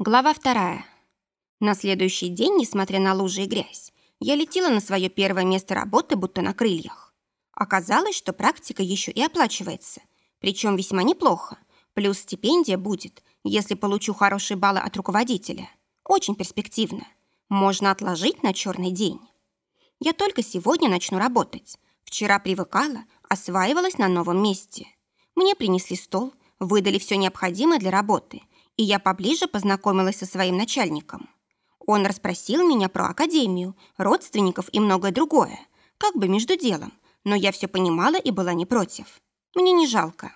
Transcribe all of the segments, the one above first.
Глава вторая. На следующий день, несмотря на лужи и грязь, я летела на свое первое место работы, будто на крыльях. Оказалось, что практика еще и оплачивается, причем весьма неплохо. Плюс стипендия будет, если получу хорошие баллы от руководителя. Очень перспективно. Можно отложить на черный день. Я только сегодня начну работать. Вчера привыкала, осваивалась на новом месте. Мне принесли стол, выдали все необходимое для работы – и я поближе познакомилась со своим начальником. Он расспросил меня про академию, родственников и многое другое, как бы между делом, но я все понимала и была не против. Мне не жалко.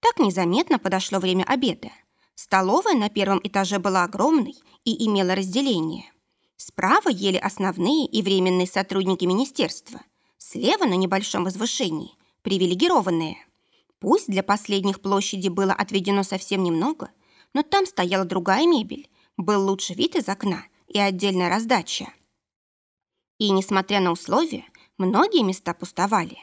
Так незаметно подошло время обеда. Столовая на первом этаже была огромной и имела разделение. Справа ели основные и временные сотрудники министерства, слева на небольшом возвышении – привилегированные. Пусть для последних площади было отведено совсем немного, но там стояла другая мебель, был лучший вид из окна и отдельная раздача. И, несмотря на условия, многие места пустовали.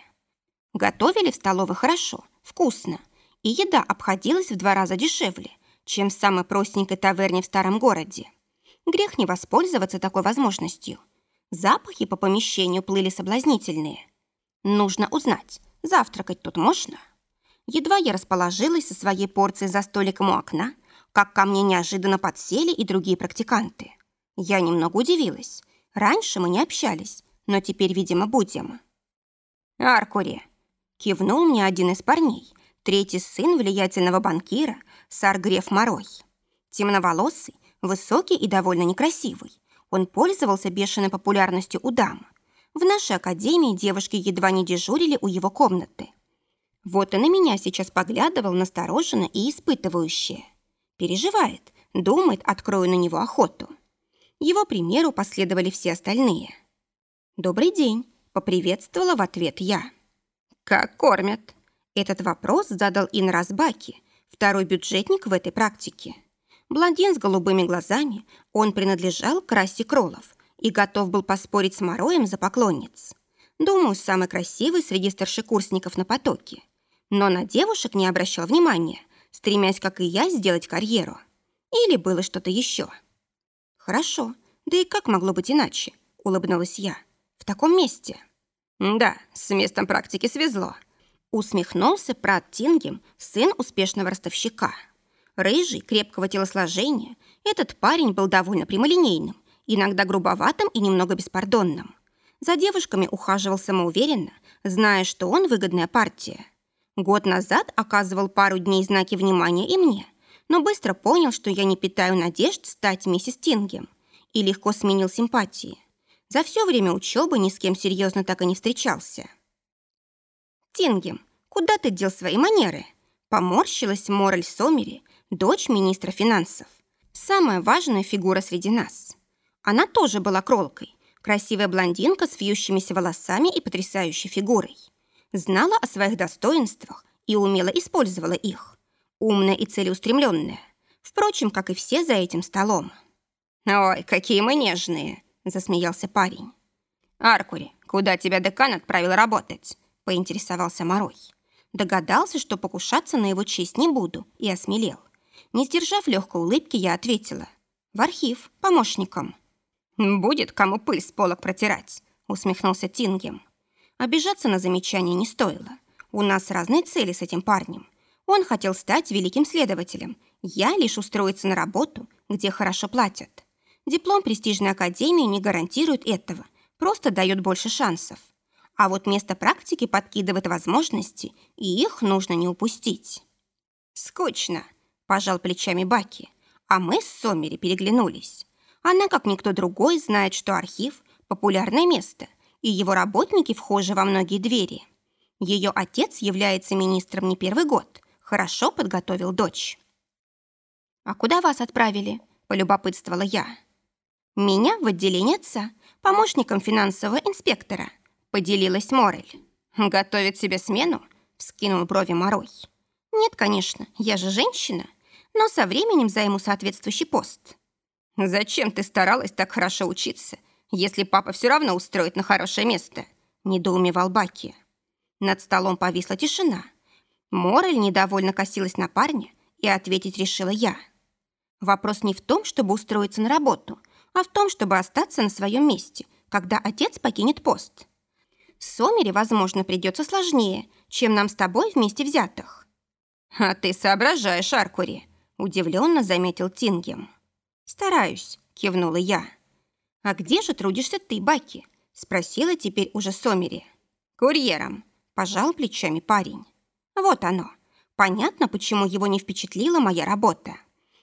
Готовили в столовой хорошо, вкусно, и еда обходилась в два раза дешевле, чем в самой простенькой таверне в старом городе. Грех не воспользоваться такой возможностью. Запахи по помещению плыли соблазнительные. Нужно узнать, завтракать тут можно? Едва я расположилась со своей порцией за столиком у окна, как ко мне неожиданно подсели и другие практиканты. Я немного удивилась. Раньше мы не общались, но теперь, видимо, будем. «Аркури!» — кивнул мне один из парней, третий сын влиятельного банкира, Саргреф Морой. Темноволосый, высокий и довольно некрасивый. Он пользовался бешеной популярностью у дам. В нашей академии девушки едва не дежурили у его комнаты. Вот и на меня сейчас поглядывал настороженно и испытывающе. Переживает, думает, открою на него охоту. Его примеру последовали все остальные. «Добрый день», — поприветствовала в ответ я. «Как кормят?» Этот вопрос задал Ин Разбаки, второй бюджетник в этой практике. Блондин с голубыми глазами, он принадлежал к расе кролов и готов был поспорить с Мороем за поклонниц. Думаю, самый красивый среди старшекурсников на потоке. Но на девушек не обращал внимания, стремясь, как и я, сделать карьеру. Или было что-то еще? Хорошо, да и как могло быть иначе? Улыбнулась я. В таком месте. Да, с местом практики свезло. Усмехнулся Прат Тингем, сын успешного ростовщика. Рыжий, крепкого телосложения, этот парень был довольно прямолинейным, иногда грубоватым и немного беспардонным. За девушками ухаживал самоуверенно, зная, что он выгодная партия – Год назад оказывал пару дней знаки внимания и мне, но быстро понял, что я не питаю надежд стать миссис Тингем и легко сменил симпатии. За все время учебы ни с кем серьезно так и не встречался. «Тингем, куда ты дел свои манеры?» Поморщилась Мораль Сомери, дочь министра финансов. Самая важная фигура среди нас. Она тоже была кролкой, красивая блондинка с вьющимися волосами и потрясающей фигурой знала о своих достоинствах и умело использовала их. Умная и целеустремленная. Впрочем, как и все за этим столом. «Ой, какие мы нежные!» – засмеялся парень. «Аркури, куда тебя декан отправил работать?» – поинтересовался Морой. Догадался, что покушаться на его честь не буду, и осмелел. Не сдержав легкой улыбки, я ответила. «В архив, помощником». «Будет кому пыль с полок протирать», — усмехнулся Тингем. Обижаться на замечание не стоило. У нас разные цели с этим парнем. Он хотел стать великим следователем. Я лишь устроиться на работу, где хорошо платят. Диплом престижной академии не гарантирует этого, просто дает больше шансов. А вот место практики подкидывает возможности, и их нужно не упустить. «Скучно», – пожал плечами Баки, а мы с Сомери переглянулись. Она, как никто другой, знает, что архив – популярное место, и его работники вхожи во многие двери. Ее отец является министром не первый год, хорошо подготовил дочь. «А куда вас отправили?» – полюбопытствовала я. «Меня в отделение отца, помощником финансового инспектора», – поделилась Морель. «Готовит себе смену?» – вскинул брови Морой. «Нет, конечно, я же женщина, но со временем займу соответствующий пост». «Зачем ты старалась так хорошо учиться если папа все равно устроит на хорошее место?» – недоумевал Баки. Над столом повисла тишина. Морель недовольно косилась на парня, и ответить решила я. Вопрос не в том, чтобы устроиться на работу, а в том, чтобы остаться на своем месте, когда отец покинет пост. Сомере, возможно, придется сложнее, чем нам с тобой вместе взятых. А ты соображаешь, Аркури, удивленно заметил Тингем. Стараюсь, кивнула я. А где же трудишься ты, Баки? спросила теперь уже Сомери. Курьером, пожал плечами парень. Вот оно. Понятно, почему его не впечатлила моя работа.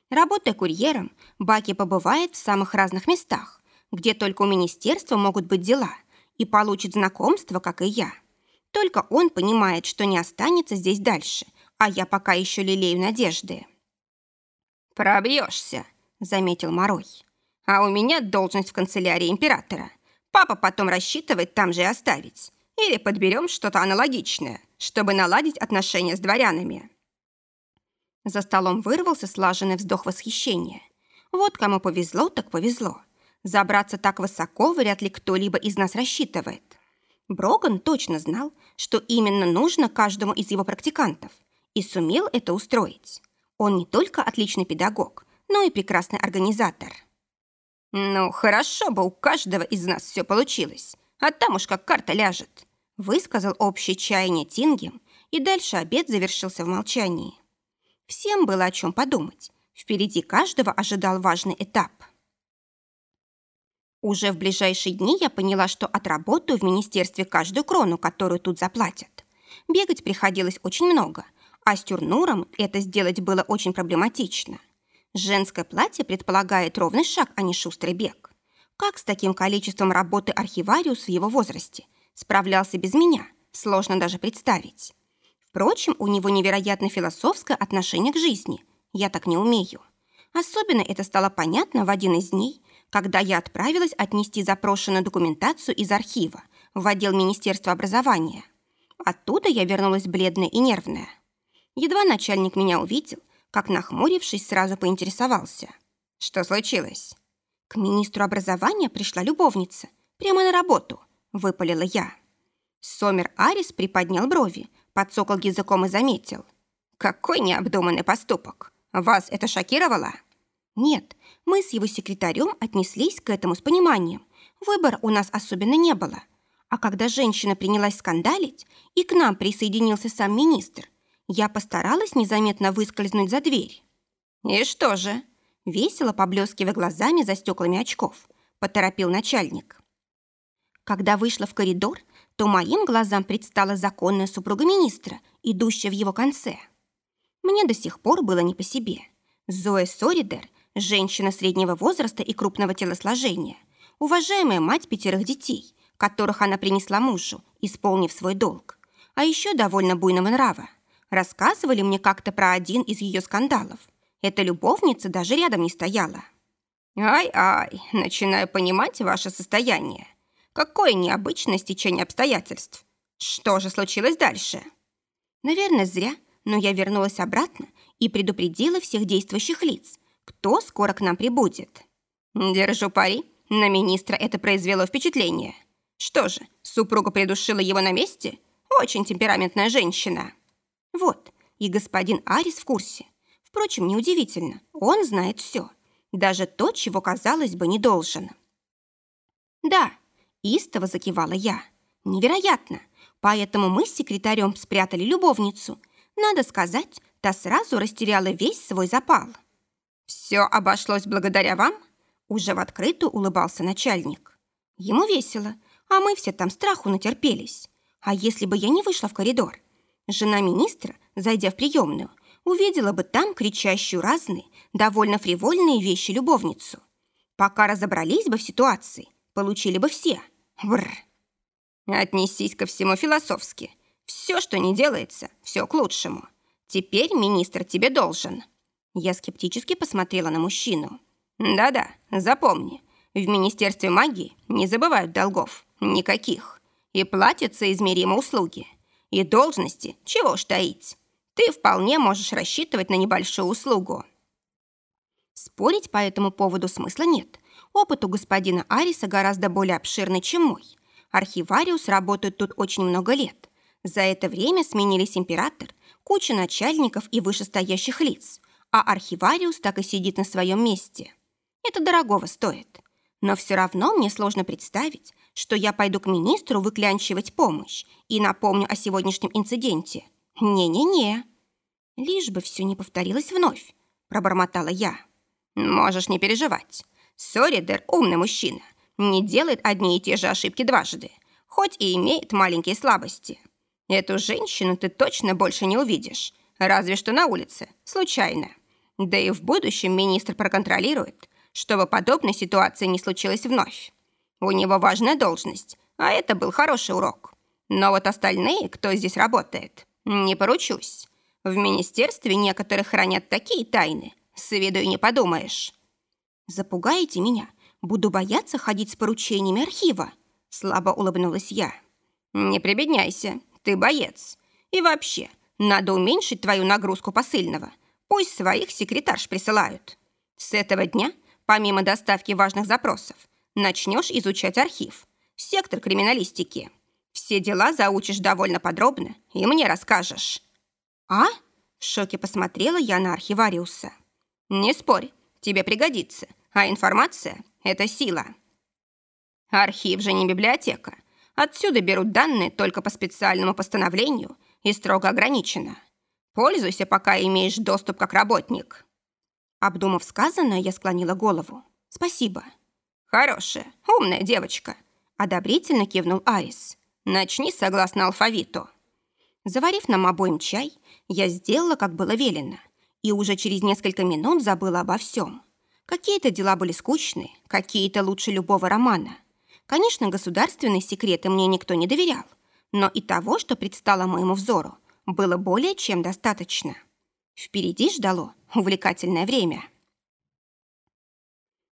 Работая курьером, Баки побывает в самых разных местах, где только у министерства могут быть дела, и получит знакомство, как и я. Только он понимает, что не останется здесь дальше, а я пока еще лелею надежды. «Пробьешься», — заметил Морой. «А у меня должность в канцелярии императора. Папа потом рассчитывает там же и оставить. Или подберем что-то аналогичное, чтобы наладить отношения с дворянами». За столом вырвался слаженный вздох восхищения. Вот кому повезло, так повезло. Забраться так высоко вряд ли кто-либо из нас рассчитывает. Броган точно знал, что именно нужно каждому из его практикантов, и сумел это устроить. Он не только отличный педагог, но и прекрасный организатор. «Ну, хорошо бы у каждого из нас все получилось, а там уж как карта ляжет», высказал общее чаяние Тингем, и дальше обед завершился в молчании. Всем было о чем подумать. Впереди каждого ожидал важный этап. Уже в ближайшие дни я поняла, что отработаю в министерстве каждую крону, которую тут заплатят. Бегать приходилось очень много, а с тюрнуром это сделать было очень проблематично. Женское платье предполагает ровный шаг, а не шустрый бег. Как с таким количеством работы архивариус в его возрасте справлялся без меня, сложно даже представить. Впрочем, у него невероятно философское отношение к жизни. Я так не умею. Особенно это стало понятно в один из дней, когда я отправилась отнести запрошенную документацию из архива в отдел Министерства образования. Оттуда я вернулась бледная и нервная. Едва начальник меня увидел, как, нахмурившись, сразу поинтересовался. Что случилось? К министру образования пришла любовница. Прямо на работу, выпалила я. Сомер Арис приподнял брови, подсокал языком и заметил. «Какой необдуманный поступок! Вас это шокировало?» «Нет, мы с его секретарем отнеслись к этому с пониманием. Выбора у нас особенно не было. А когда женщина принялась скандалить, и к нам присоединился сам министр, я постаралась незаметно выскользнуть за дверь». «И что же?» Весело поблескивая глазами за стеклами очков, поторопил начальник. Когда вышла в коридор, то моим глазам предстала законная супруга министра, идущая в его конце. Мне до сих пор было не по себе. Зоя Соридер, женщина среднего возраста и крупного телосложения, уважаемая мать пятерых детей, которых она принесла мужу, исполнив свой долг, а еще довольно буйного нрава. Рассказывали мне как-то про один из ее скандалов. Эта любовница даже рядом не стояла. «Ай-ай, начинаю понимать ваше состояние», Какое необычное стечение обстоятельств. Что же случилось дальше? Наверное, зря, но я вернулась обратно и предупредила всех действующих лиц, кто скоро к нам прибудет. Держу пари, на министра это произвело впечатление. Что же, супруга придушила его на месте? Очень темпераментная женщина. Вот, и господин Арис в курсе. Впрочем, неудивительно, он знает все. Даже то, чего, казалось бы, не должен. Да, Истово закивала я. Невероятно. Поэтому мы с секретарем спрятали любовницу. Надо сказать, та сразу растеряла весь свой запал. «Все обошлось благодаря вам?» Уже в открытую улыбался начальник. Ему весело, а мы все там страху натерпелись. А если бы я не вышла в коридор? Жена министра, зайдя в приемную, увидела бы там кричащую разные, довольно фривольные вещи любовницу. Пока разобрались бы в ситуации, получили бы все – Бррр. Отнесись ко всему философски. Все, что не делается, все к лучшему. Теперь министр тебе должен. Я скептически посмотрела на мужчину. Да-да, запомни, в Министерстве магии не забывают долгов. Никаких. И платятся измеримо услуги. И должности, чего уж таить. Ты вполне можешь рассчитывать на небольшую услугу. Спорить по этому поводу смысла нет. Опыт у господина Ариса гораздо более обширный, чем мой. Архивариус работает тут очень много лет. За это время сменились император, куча начальников и вышестоящих лиц, а архивариус так и сидит на своем месте. Это дорогого стоит. Но все равно мне сложно представить, что я пойду к министру выклянчивать помощь и напомню о сегодняшнем инциденте. Не-не-не. Лишь бы все не повторилось вновь, пробормотала я. Можешь не переживать. Соридер умный мужчина. Не делает одни и те же ошибки дважды, хоть и имеет маленькие слабости. Эту женщину ты точно больше не увидишь, разве что на улице, случайно. Да и в будущем министр проконтролирует, чтобы подобной ситуации не случилось вновь. У него важная должность, а это был хороший урок. Но вот остальные, кто здесь работает, не поручусь. В министерстве некоторых хранят такие тайны, с виду и не подумаешь. Запугаете меня, буду бояться ходить с поручениями архива. Слабо улыбнулась я. Не прибедняйся, ты боец. И вообще, надо уменьшить твою нагрузку посыльного. Пусть своих секретарш присылают. С этого дня, помимо доставки важных запросов, начнешь изучать архив, сектор криминалистики. Все дела заучишь довольно подробно и мне расскажешь». «А?» – в шоке посмотрела я на архивариуса. «Не спорь, тебе пригодится, а информация – это сила». Архив же не библиотека. Отсюда берут данные только по специальному постановлению и строго ограничено. Пользуйся, пока имеешь доступ как работник». Обдумав сказанное, я склонила голову. «Спасибо». «Хорошая, умная девочка», — одобрительно кивнул Арис. «Начни согласно алфавиту». Заварив нам обоим чай, я сделала, как было велено, и уже через несколько минут забыла обо всем. Какие-то дела были скучные, какие-то лучше любого романа. Конечно, государственные секреты мне никто не доверял, но и того, что предстало моему взору, было более чем достаточно. Впереди ждало увлекательное время.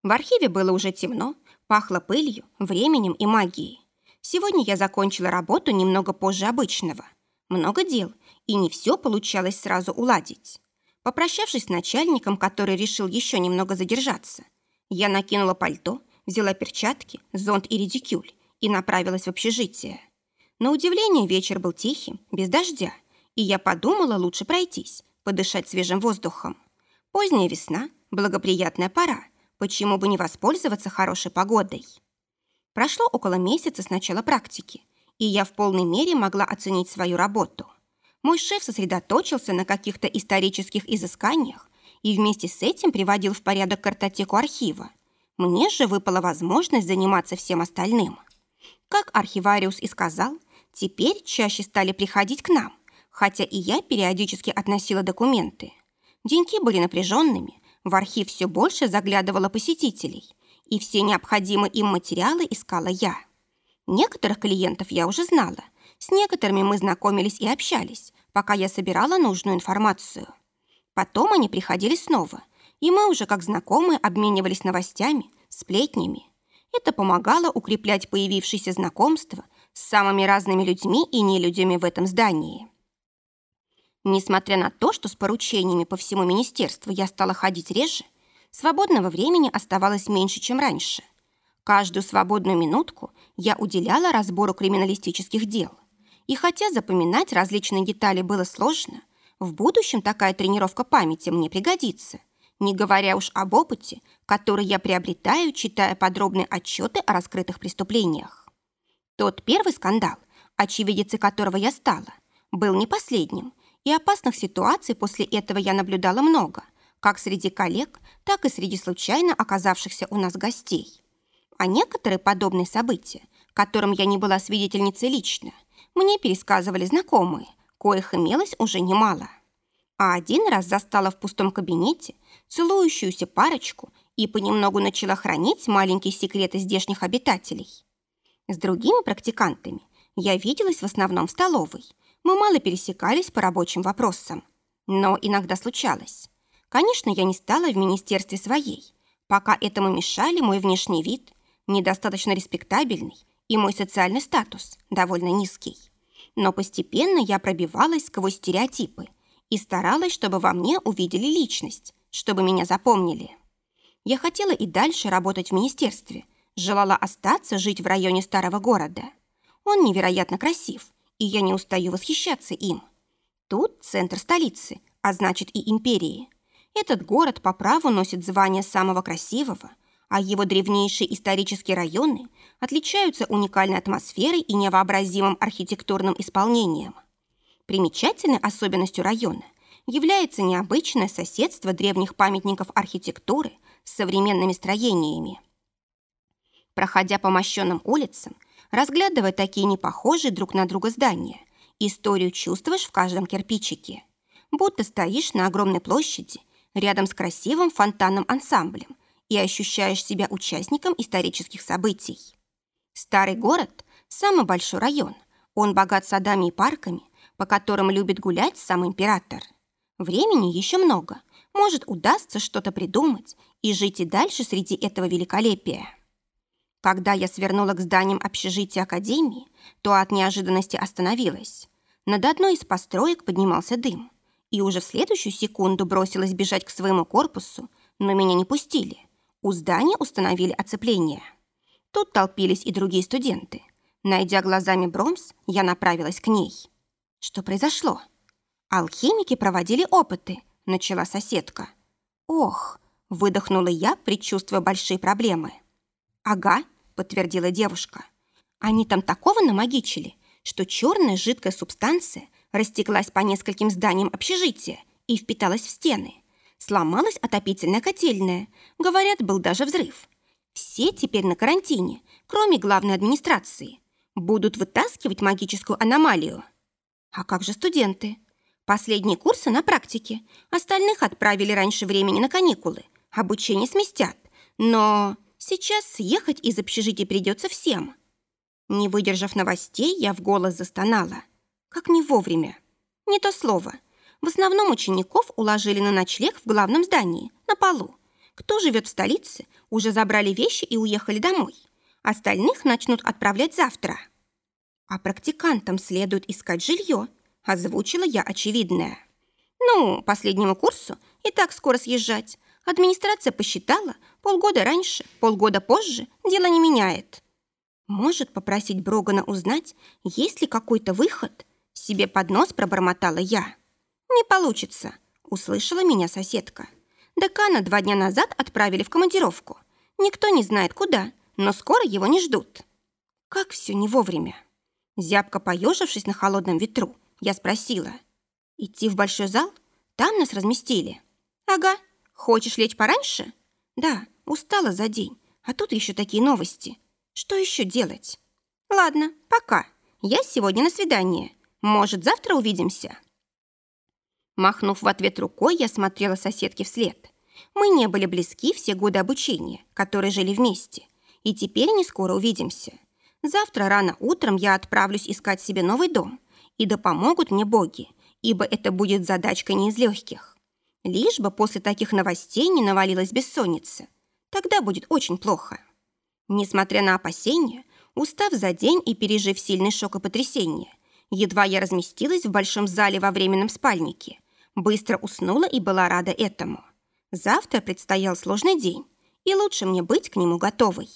В архиве было уже темно, пахло пылью, временем и магией. Сегодня я закончила работу немного позже обычного. Много дел, и не все получалось сразу уладить. Попрощавшись с начальником, который решил еще немного задержаться, я накинула пальто, взяла перчатки, зонт и редикюль и направилась в общежитие. На удивление вечер был тихим, без дождя, и я подумала лучше пройтись, подышать свежим воздухом. Поздняя весна, благоприятная пора – Почему бы не воспользоваться хорошей погодой? Прошло около месяца с начала практики, и я в полной мере могла оценить свою работу. Мой шеф сосредоточился на каких-то исторических изысканиях и вместе с этим приводил в порядок картотеку архива. Мне же выпала возможность заниматься всем остальным. Как архивариус и сказал, теперь чаще стали приходить к нам, хотя и я периодически относила документы. Деньки были напряженными, в архив все больше заглядывало посетителей, и все необходимые им материалы искала я. Некоторых клиентов я уже знала, с некоторыми мы знакомились и общались, пока я собирала нужную информацию. Потом они приходили снова, и мы уже как знакомые обменивались новостями, сплетнями. Это помогало укреплять появившиеся знакомства с самыми разными людьми и нелюдями в этом здании. Несмотря на то, что с поручениями по всему министерству я стала ходить реже, свободного времени оставалось меньше, чем раньше. Каждую свободную минутку я уделяла разбору криминалистических дел. И хотя запоминать различные детали было сложно, в будущем такая тренировка памяти мне пригодится, не говоря уж об опыте, который я приобретаю, читая подробные отчеты о раскрытых преступлениях. Тот первый скандал, очевидицей которого я стала, был не последним – и опасных ситуаций после этого я наблюдала много, как среди коллег, так и среди случайно оказавшихся у нас гостей. А некоторые подобные события, которым я не была свидетельницей лично, мне пересказывали знакомые, коих имелось уже немало. А один раз застала в пустом кабинете целующуюся парочку и понемногу начала хранить маленькие секреты здешних обитателей. С другими практикантами я виделась в основном в столовой – мы мало пересекались по рабочим вопросам. Но иногда случалось. Конечно, я не стала в министерстве своей, пока этому мешали мой внешний вид, недостаточно респектабельный, и мой социальный статус довольно низкий. Но постепенно я пробивалась сквозь стереотипы и старалась, чтобы во мне увидели личность, чтобы меня запомнили. Я хотела и дальше работать в министерстве, желала остаться жить в районе старого города. Он невероятно красив, и я не устаю восхищаться им. Тут центр столицы, а значит и империи. Этот город по праву носит звание самого красивого, а его древнейшие исторические районы отличаются уникальной атмосферой и невообразимым архитектурным исполнением. Примечательной особенностью района является необычное соседство древних памятников архитектуры с современными строениями. Проходя по мощенным улицам, разглядывая такие непохожие друг на друга здания, историю чувствуешь в каждом кирпичике. Будто стоишь на огромной площади рядом с красивым фонтанным ансамблем и ощущаешь себя участником исторических событий. Старый город – самый большой район. Он богат садами и парками, по которым любит гулять сам император. Времени еще много. Может, удастся что-то придумать и жить и дальше среди этого великолепия. Когда я свернула к зданиям общежития Академии, то от неожиданности остановилась. Над одной из построек поднимался дым, и уже в следующую секунду бросилась бежать к своему корпусу, но меня не пустили. У здания установили оцепление. Тут толпились и другие студенты. Найдя глазами Бромс, я направилась к ней. Что произошло? Алхимики проводили опыты, начала соседка. Ох, выдохнула я, предчувствуя большие проблемы. Ага, подтвердила девушка. Они там такого намагичили, что черная жидкая субстанция растеклась по нескольким зданиям общежития и впиталась в стены. Сломалась отопительная котельная. Говорят, был даже взрыв. Все теперь на карантине, кроме главной администрации. Будут вытаскивать магическую аномалию. А как же студенты? Последние курсы на практике. Остальных отправили раньше времени на каникулы. Обучение сместят. Но сейчас съехать из общежития придется всем. Не выдержав новостей, я в голос застонала. Как не вовремя. Не то слово. В основном учеников уложили на ночлег в главном здании, на полу. Кто живет в столице, уже забрали вещи и уехали домой. Остальных начнут отправлять завтра. А практикантам следует искать жилье, озвучила я очевидное. Ну, последнему курсу и так скоро съезжать. Администрация посчитала, полгода раньше, полгода позже дело не меняет. Может попросить Брогана узнать, есть ли какой-то выход? Себе под нос пробормотала я. Не получится, услышала меня соседка. Декана два дня назад отправили в командировку. Никто не знает куда, но скоро его не ждут. Как все не вовремя. Зябко поежившись на холодном ветру, я спросила. «Идти в большой зал? Там нас разместили». «Ага. Хочешь лечь пораньше?» «Да, устала за день. А тут еще такие новости. Что еще делать?» «Ладно, пока. Я сегодня на свидание. Может, завтра увидимся?» Махнув в ответ рукой, я смотрела соседке вслед. Мы не были близки все годы обучения, которые жили вместе. И теперь не скоро увидимся. Завтра рано утром я отправлюсь искать себе новый дом. И да помогут мне боги, ибо это будет задачка не из легких. Лишь бы после таких новостей не навалилась бессонница. Тогда будет очень плохо. Несмотря на опасения, устав за день и пережив сильный шок и потрясение, едва я разместилась в большом зале во временном спальнике, быстро уснула и была рада этому. Завтра предстоял сложный день, и лучше мне быть к нему готовой.